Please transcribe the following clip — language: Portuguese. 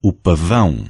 o pavão.